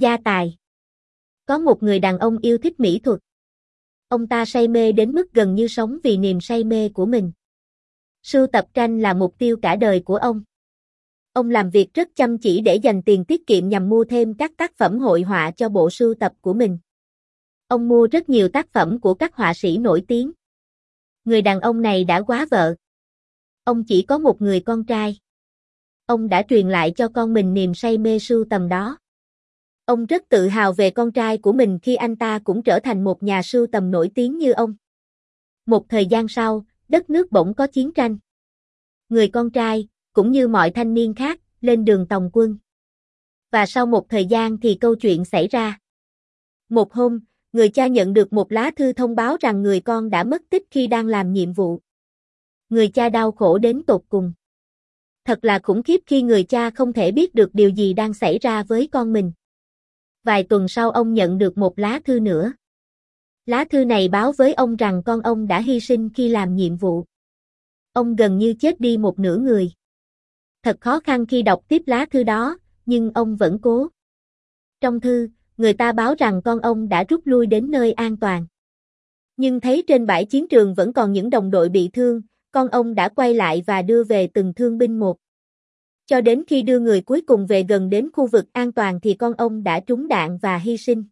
Gia tài Có một người đàn ông yêu thích mỹ thuật. Ông ta say mê đến mức gần như sống vì niềm say mê của mình. Sưu tập tranh là mục tiêu cả đời của ông. Ông làm việc rất chăm chỉ để dành tiền tiết kiệm nhằm mua thêm các tác phẩm hội họa cho bộ sưu tập của mình. Ông mua rất nhiều tác phẩm của các họa sĩ nổi tiếng. Người đàn ông này đã quá vợ. Ông chỉ có một người con trai. Ông đã truyền lại cho con mình niềm say mê sưu tầm đó. Ông rất tự hào về con trai của mình khi anh ta cũng trở thành một nhà sưu tầm nổi tiếng như ông. Một thời gian sau, đất nước bỗng có chiến tranh. Người con trai, cũng như mọi thanh niên khác, lên đường tòng quân. Và sau một thời gian thì câu chuyện xảy ra. Một hôm, người cha nhận được một lá thư thông báo rằng người con đã mất tích khi đang làm nhiệm vụ. Người cha đau khổ đến tột cùng. Thật là khủng khiếp khi người cha không thể biết được điều gì đang xảy ra với con mình. Vài tuần sau ông nhận được một lá thư nữa. Lá thư này báo với ông rằng con ông đã hy sinh khi làm nhiệm vụ. Ông gần như chết đi một nửa người. Thật khó khăn khi đọc tiếp lá thư đó, nhưng ông vẫn cố. Trong thư, người ta báo rằng con ông đã rút lui đến nơi an toàn. Nhưng thấy trên bãi chiến trường vẫn còn những đồng đội bị thương, con ông đã quay lại và đưa về từng thương binh một. Cho đến khi đưa người cuối cùng về gần đến khu vực an toàn thì con ông đã trúng đạn và hy sinh.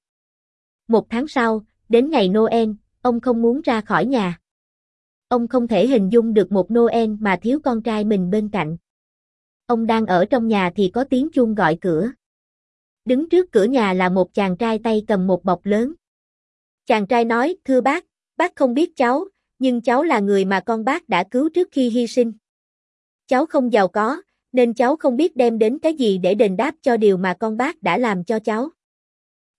Một tháng sau, đến ngày Noel, ông không muốn ra khỏi nhà. Ông không thể hình dung được một Noel mà thiếu con trai mình bên cạnh. Ông đang ở trong nhà thì có tiếng chuông gọi cửa. Đứng trước cửa nhà là một chàng trai tay cầm một bọc lớn. Chàng trai nói, thưa bác, bác không biết cháu, nhưng cháu là người mà con bác đã cứu trước khi hy sinh. Cháu không giàu có, nên cháu không biết đem đến cái gì để đền đáp cho điều mà con bác đã làm cho cháu.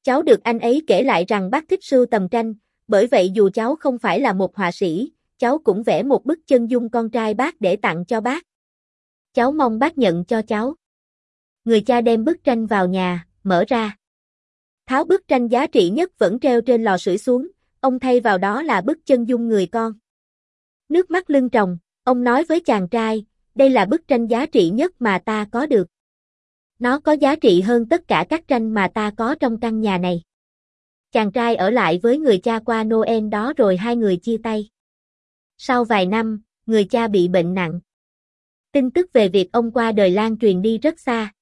Cháu được anh ấy kể lại rằng bác thích sưu tầm tranh, bởi vậy dù cháu không phải là một họa sĩ, cháu cũng vẽ một bức chân dung con trai bác để tặng cho bác. Cháu mong bác nhận cho cháu. Người cha đem bức tranh vào nhà, mở ra. Tháo bức tranh giá trị nhất vẫn treo trên lò sưởi xuống, ông thay vào đó là bức chân dung người con. Nước mắt lưng tròng, ông nói với chàng trai, đây là bức tranh giá trị nhất mà ta có được. Nó có giá trị hơn tất cả các tranh mà ta có trong căn nhà này. Chàng trai ở lại với người cha qua Noel đó rồi hai người chia tay. Sau vài năm, người cha bị bệnh nặng. Tin tức về việc ông qua đời lan truyền đi rất xa.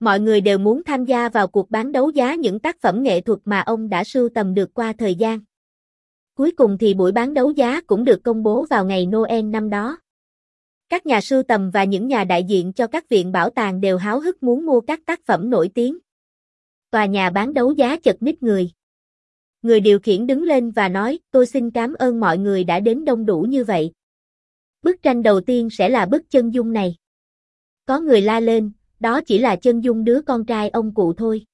Mọi người đều muốn tham gia vào cuộc bán đấu giá những tác phẩm nghệ thuật mà ông đã sưu tầm được qua thời gian. Cuối cùng thì buổi bán đấu giá cũng được công bố vào ngày Noel năm đó. Các nhà sưu tầm và những nhà đại diện cho các viện bảo tàng đều háo hức muốn mua các tác phẩm nổi tiếng. Tòa nhà bán đấu giá chật ních người. Người điều khiển đứng lên và nói, tôi xin cảm ơn mọi người đã đến đông đủ như vậy. Bức tranh đầu tiên sẽ là bức chân dung này. Có người la lên, đó chỉ là chân dung đứa con trai ông cụ thôi.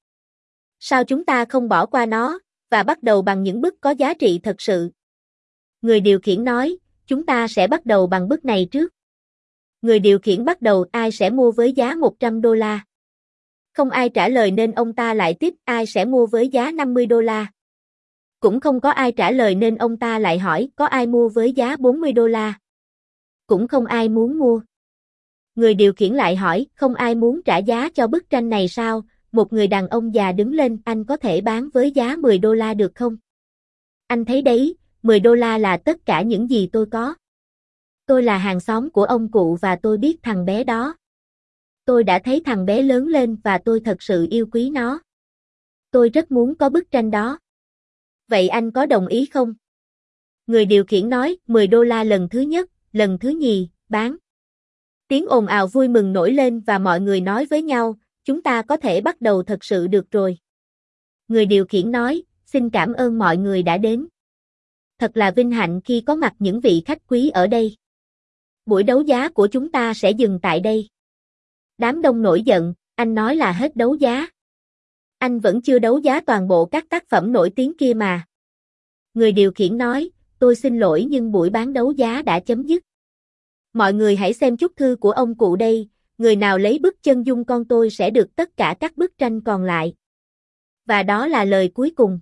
Sao chúng ta không bỏ qua nó, và bắt đầu bằng những bức có giá trị thật sự? Người điều khiển nói, chúng ta sẽ bắt đầu bằng bức này trước. Người điều khiển bắt đầu ai sẽ mua với giá 100 đô la. Không ai trả lời nên ông ta lại tiếp ai sẽ mua với giá 50 đô la. Cũng không có ai trả lời nên ông ta lại hỏi có ai mua với giá 40 đô la. Cũng không ai muốn mua. Người điều khiển lại hỏi, không ai muốn trả giá cho bức tranh này sao? Một người đàn ông già đứng lên, anh có thể bán với giá 10 đô la được không? Anh thấy đấy, 10 đô la là tất cả những gì tôi có. Tôi là hàng xóm của ông cụ và tôi biết thằng bé đó. Tôi đã thấy thằng bé lớn lên và tôi thật sự yêu quý nó. Tôi rất muốn có bức tranh đó. Vậy anh có đồng ý không? Người điều khiển nói, 10 đô la lần thứ nhất, lần thứ nhì, bán. Tiếng ồn ào vui mừng nổi lên và mọi người nói với nhau, chúng ta có thể bắt đầu thật sự được rồi. Người điều khiển nói, xin cảm ơn mọi người đã đến. Thật là vinh hạnh khi có mặt những vị khách quý ở đây. Buổi đấu giá của chúng ta sẽ dừng tại đây. Đám đông nổi giận, anh nói là hết đấu giá. Anh vẫn chưa đấu giá toàn bộ các tác phẩm nổi tiếng kia mà. Người điều khiển nói, tôi xin lỗi nhưng buổi bán đấu giá đã chấm dứt. Mọi người hãy xem chút thư của ông cụ đây, người nào lấy bức chân dung con tôi sẽ được tất cả các bức tranh còn lại. Và đó là lời cuối cùng.